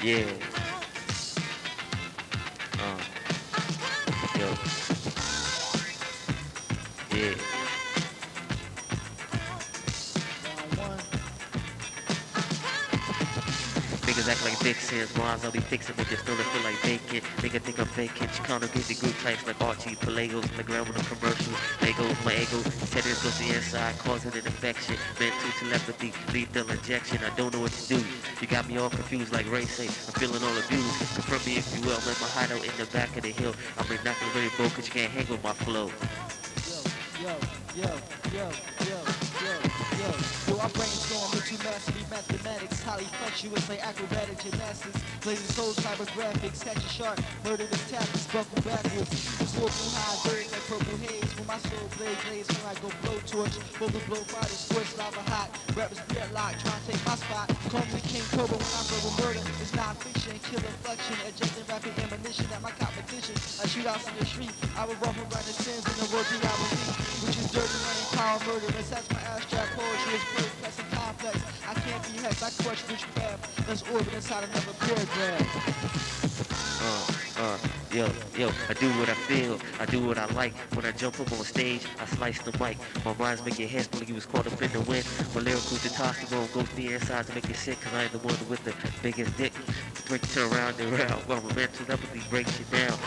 Yeah. Uh. Yo. Yeah. Niggas act like vixens, rhymes I'll be fixing, niggas still feel like bacon. Nigga think I'm vacant, Chicano me group types like Archie, Pelagos, the ground with commercial. Legos, my ego, said it goes the inside, causing an infection. Mental telepathy, lethal injection, I don't know what to do. You got me all confused like say, I'm feeling all abused. Confirm me if you will, at my hideout in the back of the hill. I'm in knocking very bold cause you can't hang with my flow. Yo, yo, yo, yo, yo, yo, yo. Yo, I brainstorm into mastery mathematics, highly fluctuous like acrobatic gymnastics. Blazing soul cybergraphics, catch a shark, murderous tactics, buckle backwards. Smoking high dirt like purple haze. When my soul blade glaze, when I go blowtorch, the blow fire, scorch lava hot. Rappers deadlock, trying to take my spot. Call me King Cobra when I verbal murder. It's non-fiction, killer flexion, adjusting rapid ammunition at my competition. I shoot out in the street, I would rough around the sins in the world I believe, which is dirty money, power, murder. That's my abstract poetry is pretty complex and complex. I can't be hexed, I crush witchcraft. Let's orbit inside another paragraph. Uh, uh, yo, yo, I do what I feel, I do what I like. When I jump up on stage, I slice the mic. My rhymes make your head like you was caught up in the wind. My lyrical testosterone goes the inside to make you sick, cause I ain't the one with the biggest dick. To break you around and round, while my mental empathy breaks you down.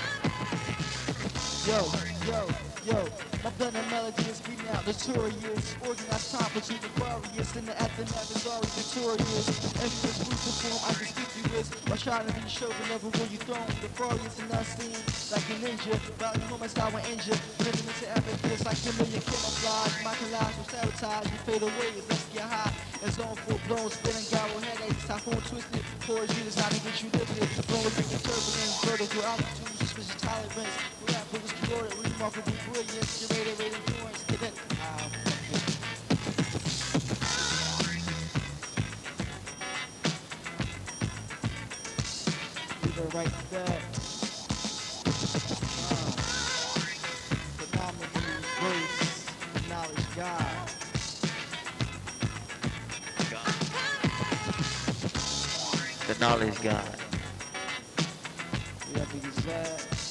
Yo, yo, yo, my blend of melody is beating out notorious. Organized time for the warriors, in the aftermath is already victorious. Every group form, I can speak to conspicuous. While trying to be show whenever will you thrown. The furious and unseen, like a ninja. Know my style will injure. Living into evidence like a million camouflage. My collage will sabotage You fade away. Let's get high. It's on full blown, spinning garrow headaches. Typhoon twisted, poetry designed to get you lifted. Blowing bringing turbulence, vertical altitude, suspicious tolerance. Curated, rate endurance. Get right there. Phenomenal grace, knowledge, God. The knowledge God. We that.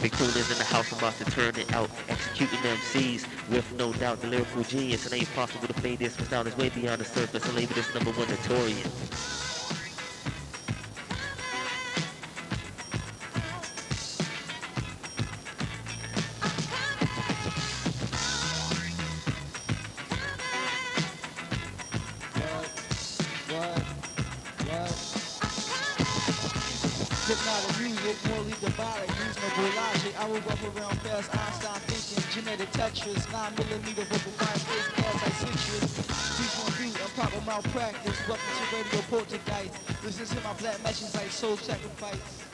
Big Cool is in the house, about to turn it out. Executing MCs with no doubt the lyrical genius. It ain't possible to fade this without his way beyond the surface and label this number one notorious. Hypnotic music, morally divided, reasonable logic. I will walk around fast, Einstein thinking, genetic Tetris, 9 millimeter vocal fire face, anti-citrus. People on beat, and proper malpractice, weapons to radio poltergeist. Listen to my black matches like soul sacrifice.